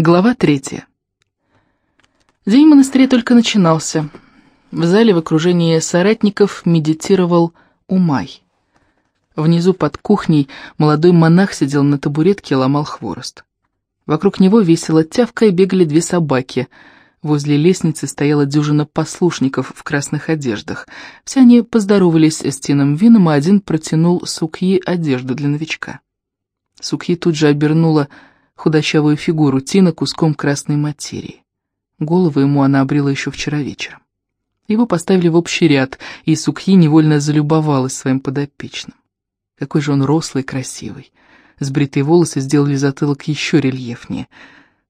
Глава третья. День в монастыре только начинался. В зале в окружении соратников медитировал Умай. Внизу под кухней молодой монах сидел на табуретке и ломал хворост. Вокруг него весело тявкая бегали две собаки. Возле лестницы стояла дюжина послушников в красных одеждах. Все они поздоровались с Тином Вином, а один протянул Сукьи одежду для новичка. Сукьи тут же обернула худощавую фигуру Тина куском красной материи. Голову ему она обрела еще вчера вечером. Его поставили в общий ряд, и Сукхи невольно залюбовалась своим подопечным. Какой же он рослый и красивый. Сбритые волосы сделали затылок еще рельефнее.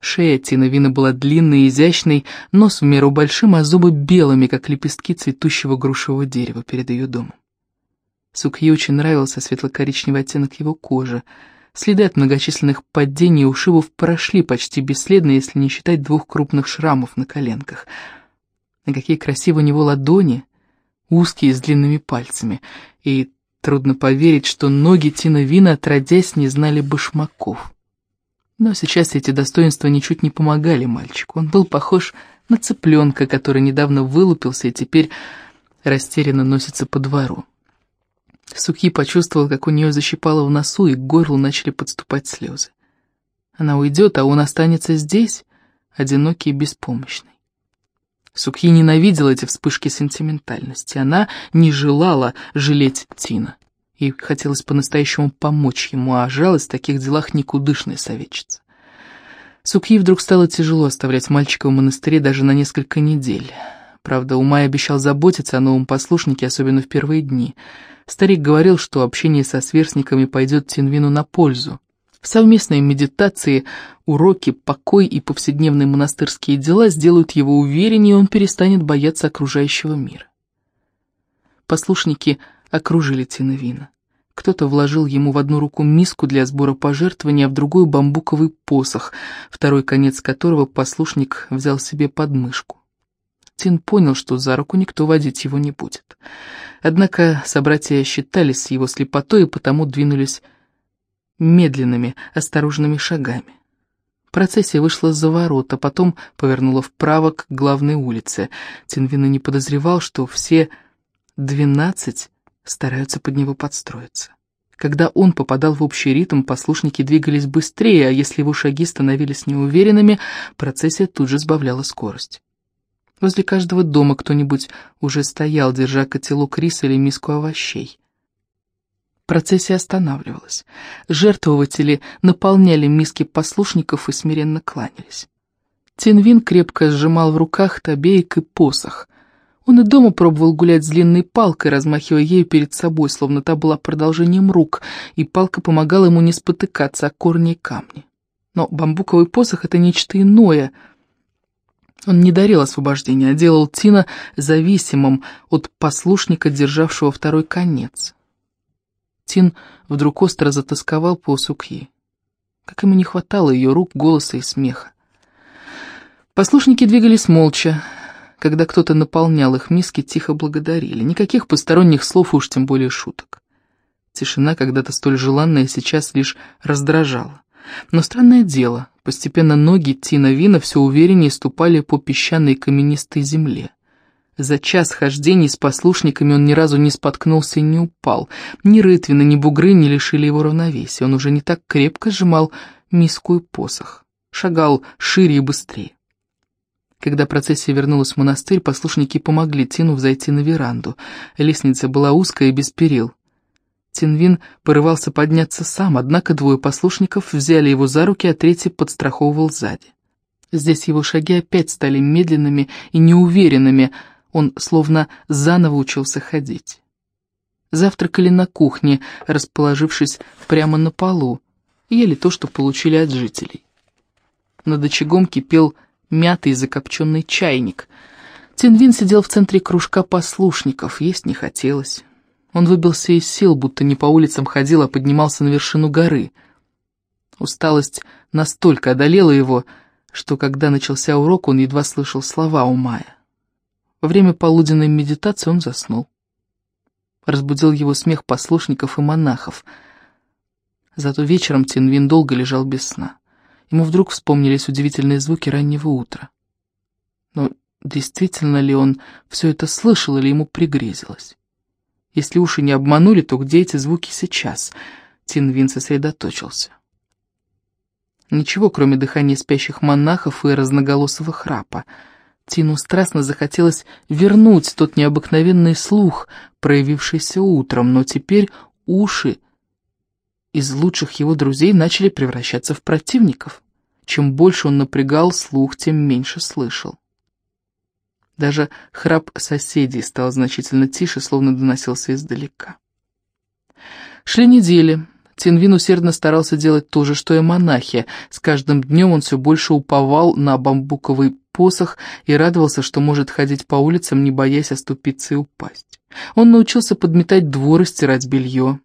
Шея Тина Вина была длинной и изящной, нос в меру большим, а зубы белыми, как лепестки цветущего грушевого дерева перед ее домом. Сукхи очень нравился светло-коричневый оттенок его кожи — Следы от многочисленных падений и ушибов прошли почти бесследно, если не считать двух крупных шрамов на коленках. И какие красивые у него ладони, узкие, с длинными пальцами. И трудно поверить, что ноги Тина Вина, отродясь, не знали башмаков. Но сейчас эти достоинства ничуть не помогали мальчику. Он был похож на цыпленка, который недавно вылупился и теперь растерянно носится по двору. Суки почувствовал, как у нее защипало в носу, и к горлу начали подступать слезы. Она уйдет, а он останется здесь, одинокий и беспомощный. Сукхи ненавидела эти вспышки сентиментальности. Она не желала жалеть Тина. Ей хотелось по-настоящему помочь ему, а жалость в таких делах никудышная советчица. Сукхи вдруг стало тяжело оставлять мальчика в монастыре даже на несколько недель. Правда, Умай обещал заботиться о новом послушнике, особенно в первые дни — Старик говорил, что общение со сверстниками пойдет Тинвину на пользу. Совместные медитации, уроки, покой и повседневные монастырские дела сделают его увереннее, и он перестанет бояться окружающего мира. Послушники окружили Тинвина. Кто-то вложил ему в одну руку миску для сбора пожертвований, а в другую бамбуковый посох, второй конец которого послушник взял себе под мышку. Тин понял, что за руку никто водить его не будет. Однако собратья считались с его слепотой и потому двинулись медленными, осторожными шагами. Процессия вышла за ворота, потом повернула вправо к главной улице. Тинвина не подозревал, что все двенадцать стараются под него подстроиться. Когда он попадал в общий ритм, послушники двигались быстрее, а если его шаги становились неуверенными, процессия тут же сбавляла скорость. Возле каждого дома кто-нибудь уже стоял, держа котелок риса или миску овощей. Процессия останавливалась. Жертвователи наполняли миски послушников и смиренно кланялись. Тинвин крепко сжимал в руках табеек и посох. Он и дома пробовал гулять с длинной палкой, размахивая ею перед собой, словно та была продолжением рук, и палка помогала ему не спотыкаться о корни и камни. Но бамбуковый посох — это нечто иное — он не дарил освобождения, а делал Тина зависимым от послушника, державшего второй конец. Тин вдруг остро затасковал по Сукьи. Как ему не хватало ее рук, голоса и смеха. Послушники двигались молча. Когда кто-то наполнял их миски, тихо благодарили. Никаких посторонних слов, уж тем более шуток. Тишина, когда-то столь желанная, сейчас лишь раздражала. Но странное дело, постепенно ноги Тина Вина все увереннее ступали по песчаной каменистой земле. За час хождений с послушниками он ни разу не споткнулся и не упал. Ни рытвины, ни бугры не лишили его равновесия. Он уже не так крепко сжимал миску и посох. Шагал шире и быстрее. Когда процессия вернулась в монастырь, послушники помогли Тину взойти на веранду. Лестница была узкая и без перил. Тинвин порывался подняться сам, однако двое послушников взяли его за руки, а третий подстраховывал сзади. Здесь его шаги опять стали медленными и неуверенными, он словно заново учился ходить. Завтракали на кухне, расположившись прямо на полу, ели то, что получили от жителей. Над очагом кипел мятый закопченный чайник. Тинвин сидел в центре кружка послушников, есть не хотелось. Он выбился из сил, будто не по улицам ходил, а поднимался на вершину горы. Усталость настолько одолела его, что когда начался урок, он едва слышал слова у Мая. Во время полуденной медитации он заснул. Разбудил его смех послушников и монахов. Зато вечером Тинвин долго лежал без сна. ему вдруг вспомнились удивительные звуки раннего утра. Но действительно ли он все это слышал или ему пригрезилось? Если уши не обманули, то где эти звуки сейчас? Тин сосредоточился. Ничего, кроме дыхания спящих монахов и разноголосого храпа. Тину страстно захотелось вернуть тот необыкновенный слух, проявившийся утром, но теперь уши из лучших его друзей начали превращаться в противников. Чем больше он напрягал слух, тем меньше слышал. Даже храп соседей стал значительно тише, словно доносился издалека. Шли недели. Тинвин усердно старался делать то же, что и монахи. С каждым днем он все больше уповал на бамбуковый посох и радовался, что может ходить по улицам, не боясь оступиться и упасть. Он научился подметать двор и стирать белье.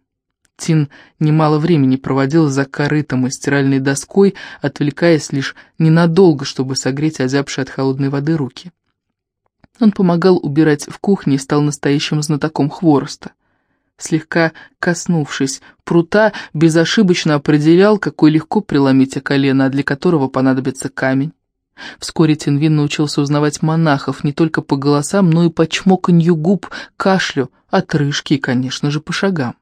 Тин немало времени проводил за корытом и стиральной доской, отвлекаясь лишь ненадолго, чтобы согреть озябшие от холодной воды руки. Он помогал убирать в кухне и стал настоящим знатоком хвороста. Слегка коснувшись прута, безошибочно определял, какой легко преломить о колено, а для которого понадобится камень. Вскоре Тинвин научился узнавать монахов не только по голосам, но и по чмоканью губ, кашлю, отрыжке и, конечно же, по шагам.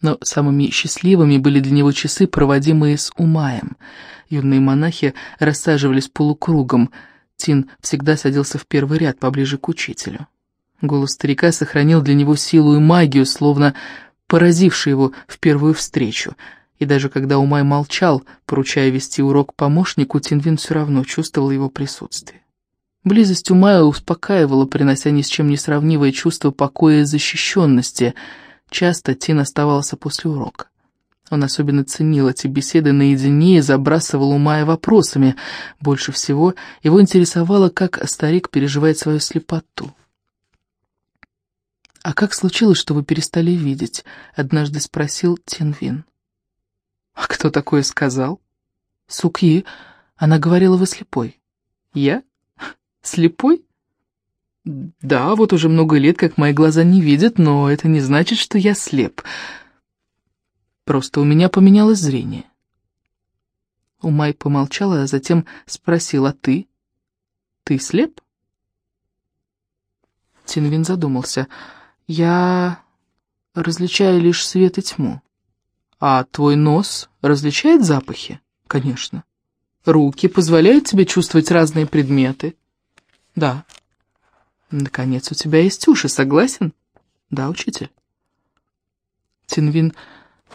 Но самыми счастливыми были для него часы, проводимые с Умаем. Юные монахи рассаживались полукругом. Тин всегда садился в первый ряд, поближе к учителю. Голос старика сохранил для него силу и магию, словно поразивший его в первую встречу. И даже когда Умай молчал, поручая вести урок помощнику, Тинвин все равно чувствовал его присутствие. Близость Умая успокаивала, принося ни с чем не сравнивое чувство покоя и защищенности — Часто Тин оставался после урока. Он особенно ценил эти беседы наедине и забрасывал Умая вопросами. Больше всего его интересовало, как старик переживает свою слепоту. «А как случилось, что вы перестали видеть?» — однажды спросил Тинвин. «А кто такое сказал?» «Сукьи. Она говорила, вы слепой». «Я? Слепой?» Да, вот уже много лет, как мои глаза не видят, но это не значит, что я слеп. Просто у меня поменялось зрение. Умай помолчала, а затем спросила, а ты? Ты слеп? Тинвин задумался. Я различаю лишь свет и тьму. А твой нос различает запахи? Конечно. Руки позволяют тебе чувствовать разные предметы? Да. Наконец, у тебя есть уши, согласен? Да, учитель. Тинвин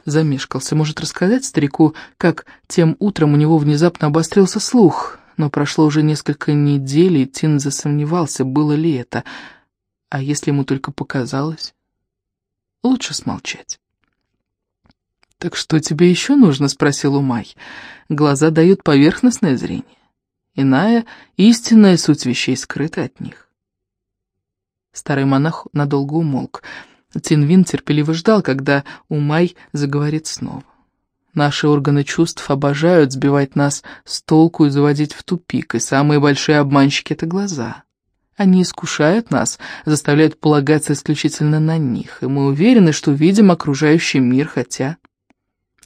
замешкался. Может рассказать старику, как тем утром у него внезапно обострился слух, но прошло уже несколько недель, и Тин засомневался, было ли это. А если ему только показалось? Лучше смолчать. «Так что тебе еще нужно?» — спросил Умай. «Глаза дают поверхностное зрение. Иная, истинная суть вещей скрыта от них. Старый монах надолго умолк. Тинвин терпеливо ждал, когда Умай заговорит снова. Наши органы чувств обожают сбивать нас с толку и заводить в тупик, и самые большие обманщики — это глаза. Они искушают нас, заставляют полагаться исключительно на них, и мы уверены, что видим окружающий мир, хотя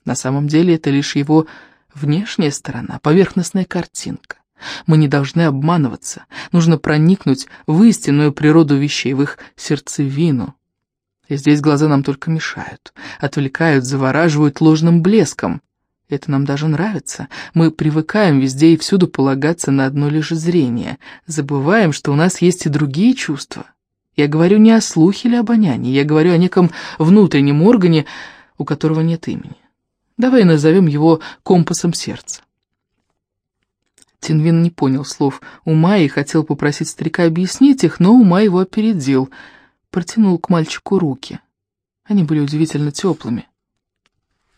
на самом деле это лишь его внешняя сторона, поверхностная картинка. Мы не должны обманываться. Нужно проникнуть в истинную природу вещей, в их сердцевину. И здесь глаза нам только мешают, отвлекают, завораживают ложным блеском. Это нам даже нравится. Мы привыкаем везде и всюду полагаться на одно лишь зрение. Забываем, что у нас есть и другие чувства. Я говорю не о слухе или обонянии, я говорю о неком внутреннем органе, у которого нет имени. Давай назовем его компасом сердца. Тинвин не понял слов ума и хотел попросить старика объяснить их, но ума его опередил, протянул к мальчику руки. Они были удивительно теплыми.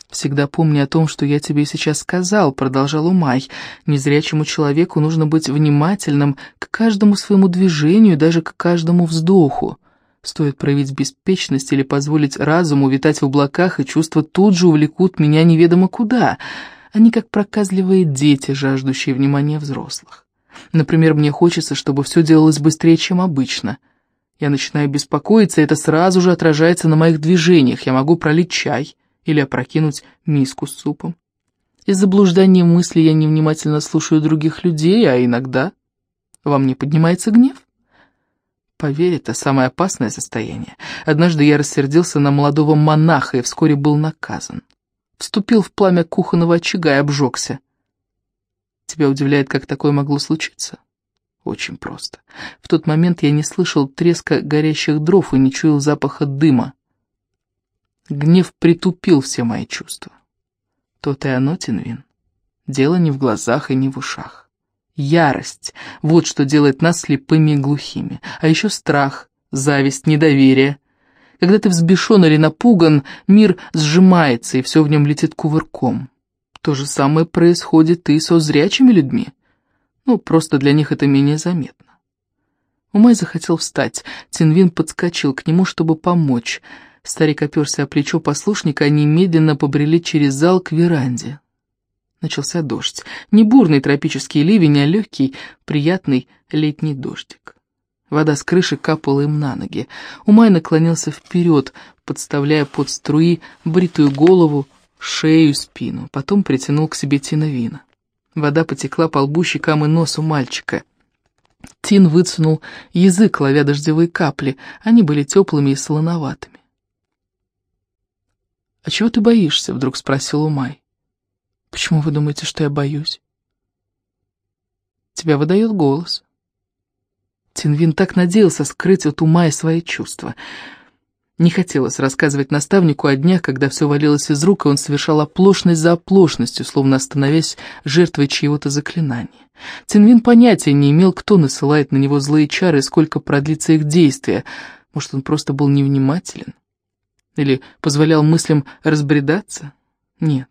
«Всегда помни о том, что я тебе сейчас сказал», — продолжал Умай. «Незрячему человеку нужно быть внимательным к каждому своему движению, даже к каждому вздоху. Стоит проявить беспечность или позволить разуму витать в облаках, и чувства тут же увлекут меня неведомо куда». Они как проказливые дети, жаждущие внимания взрослых. Например, мне хочется, чтобы все делалось быстрее, чем обычно. Я начинаю беспокоиться, и это сразу же отражается на моих движениях. Я могу пролить чай или опрокинуть миску с супом. Из заблуждания мысли я невнимательно слушаю других людей, а иногда во мне поднимается гнев. Поверь, это самое опасное состояние. Однажды я рассердился на молодого монаха и вскоре был наказан. Вступил в пламя кухонного очага и обжегся. Тебя удивляет, как такое могло случиться? Очень просто. В тот момент я не слышал треска горящих дров и не чуял запаха дыма. Гнев притупил все мои чувства. То-то и оно, Тинвин. Дело не в глазах и не в ушах. Ярость — вот что делает нас слепыми и глухими. А еще страх, зависть, недоверие. Когда ты взбешен или напуган, мир сжимается, и все в нем летит кувырком. То же самое происходит и со зрячими людьми. Ну, просто для них это менее заметно. Умай захотел встать. Тинвин подскочил к нему, чтобы помочь — Старик оперся о плечо послушника, они медленно побрели через зал к веранде. Начался дождь. Не бурный тропический ливень, а легкий, приятный летний дождик. Вода с крыши капала им на ноги. Умай наклонился вперед, подставляя под струи бритую голову, шею, спину. Потом притянул к себе Тиновина. Вода потекла по лбу, щекам и носу мальчика. Тин вытянул язык, ловя дождевые капли. Они были теплыми и солоноватыми. «А чего ты боишься?» — вдруг спросил Умай. «Почему вы думаете, что я боюсь?» «Тебя выдает голос». Тинвин так надеялся скрыть от Умая свои чувства. Не хотелось рассказывать наставнику о днях, когда все валилось из рук, и он совершал оплошность за оплошностью, словно становясь жертвой чьего-то заклинания. Тинвин понятия не имел, кто насылает на него злые чары и сколько продлится их действие. Может, он просто был невнимателен? Или позволял мыслям разбредаться? Нет.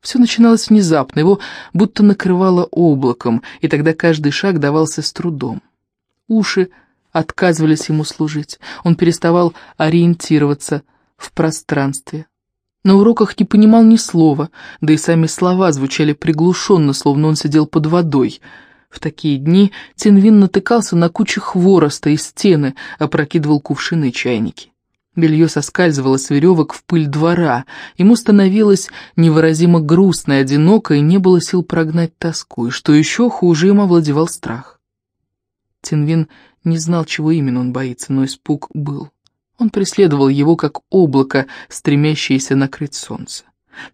Все начиналось внезапно, его будто накрывало облаком, и тогда каждый шаг давался с трудом. Уши отказывались ему служить, он переставал ориентироваться в пространстве. На уроках не понимал ни слова, да и сами слова звучали приглушенно, словно он сидел под водой. В такие дни Тинвин натыкался на кучу хвороста и стены, опрокидывал кувшины и чайники. Белье соскальзывало с веревок в пыль двора. Ему становилось невыразимо грустно и одиноко, и не было сил прогнать тоску. И что еще хуже, им овладевал страх. Тинвин не знал, чего именно он боится, но испуг был. Он преследовал его, как облако, стремящееся накрыть солнце.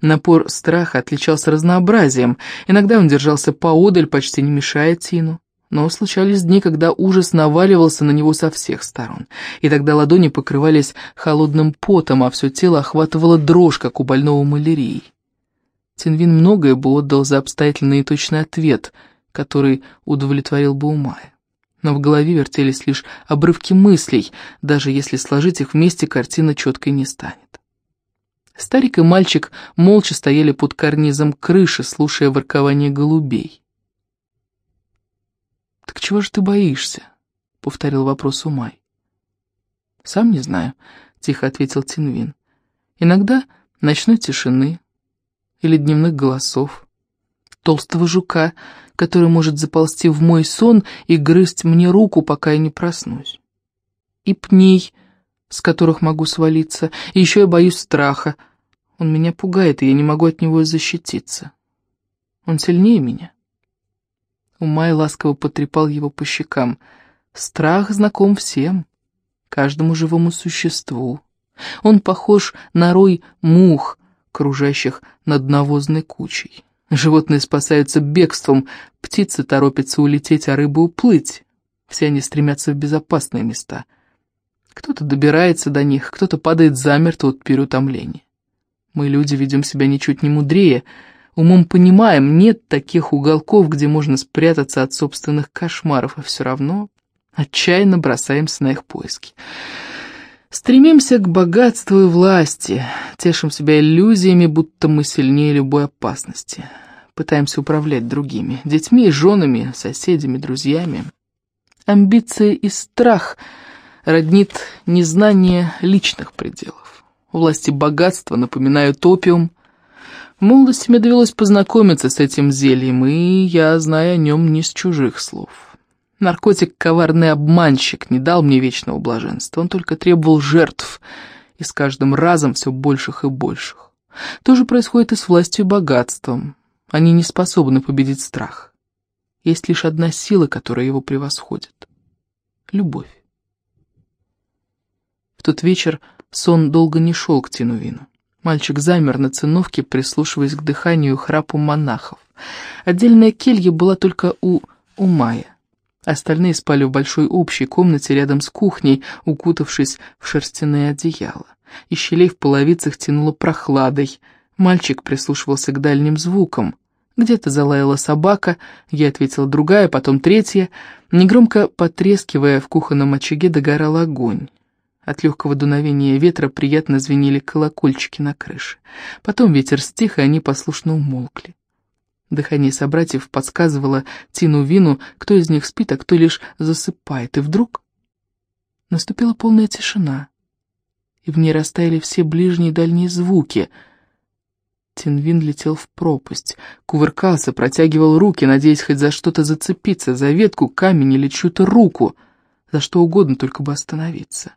Напор страха отличался разнообразием. Иногда он держался поодаль, почти не мешая Тину. Но случались дни, когда ужас наваливался на него со всех сторон, и тогда ладони покрывались холодным потом, а все тело охватывало дрожь, как у больного малярией. Тинвин многое бы отдал за обстоятельный и точный ответ, который удовлетворил бы Умая. Но в голове вертелись лишь обрывки мыслей, даже если сложить их вместе, картина четкой не станет. Старик и мальчик молча стояли под карнизом крыши, слушая воркование голубей. «Так чего же ты боишься?» — повторил вопрос Умай. «Сам не знаю», — тихо ответил Тинвин. «Иногда ночной тишины или дневных голосов, толстого жука, который может заползти в мой сон и грызть мне руку, пока я не проснусь, и пней, с которых могу свалиться, и еще я боюсь страха. Он меня пугает, и я не могу от него защититься. Он сильнее меня». Умай ласково потрепал его по щекам. Страх знаком всем, каждому живому существу. Он похож на рой мух, кружащих над навозной кучей. Животные спасаются бегством, птицы торопятся улететь, а рыбы уплыть. Все они стремятся в безопасные места. Кто-то добирается до них, кто-то падает замертво от переутомления. Мы, люди, ведем себя ничуть не мудрее — Умом понимаем, нет таких уголков, где можно спрятаться от собственных кошмаров, а все равно отчаянно бросаемся на их поиски. Стремимся к богатству и власти, тешим себя иллюзиями, будто мы сильнее любой опасности. Пытаемся управлять другими, детьми, женами, соседями, друзьями. Амбиции и страх роднит незнание личных пределов. Власти богатства напоминают опиум, в молодости мне довелось познакомиться с этим зельем, и я знаю о нем не с чужих слов. Наркотик — коварный обманщик, не дал мне вечного блаженства, он только требовал жертв, и с каждым разом все больших и больших. То же происходит и с властью и богатством. Они не способны победить страх. Есть лишь одна сила, которая его превосходит — любовь. В тот вечер сон долго не шел к Тинувину. Мальчик замер на циновке, прислушиваясь к дыханию и храпу монахов. Отдельная келья была только у Умая. Остальные спали в большой общей комнате рядом с кухней, укутавшись в шерстяные одеяла. Из щелей в половицах тянуло прохладой. Мальчик прислушивался к дальним звукам. Где-то залаяла собака, ей ответила другая, потом третья. Негромко потрескивая в кухонном очаге догорал огонь. От легкого дуновения ветра приятно звенели колокольчики на крыше. Потом ветер стих, и они послушно умолкли. Дыхание собратьев подсказывало Тину Вину, кто из них спит, а кто лишь засыпает. И вдруг наступила полная тишина, и в ней растаяли все ближние и дальние звуки. Тинвин летел в пропасть, кувыркался, протягивал руки, надеясь хоть за что-то зацепиться, за ветку, камень или чью-то руку, за что угодно, только бы остановиться.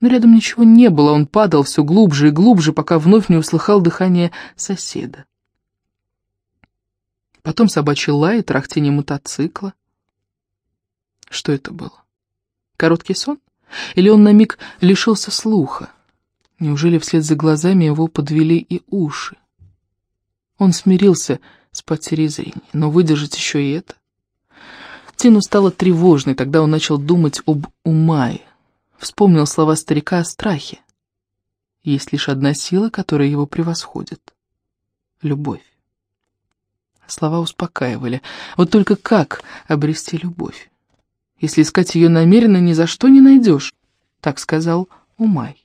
Но рядом ничего не было, он падал все глубже и глубже, пока вновь не услыхал дыхание соседа. Потом собачий лай и трахтение мотоцикла. Что это было? Короткий сон? Или он на миг лишился слуха? Неужели вслед за глазами его подвели и уши? Он смирился с потерей зрения, но выдержать еще и это? Тину стало тревожной, тогда он начал думать об Умае. Вспомнил слова старика о страхе. Есть лишь одна сила, которая его превосходит — любовь. Слова успокаивали. Вот только как обрести любовь? Если искать ее намеренно, ни за что не найдешь, так сказал Умай.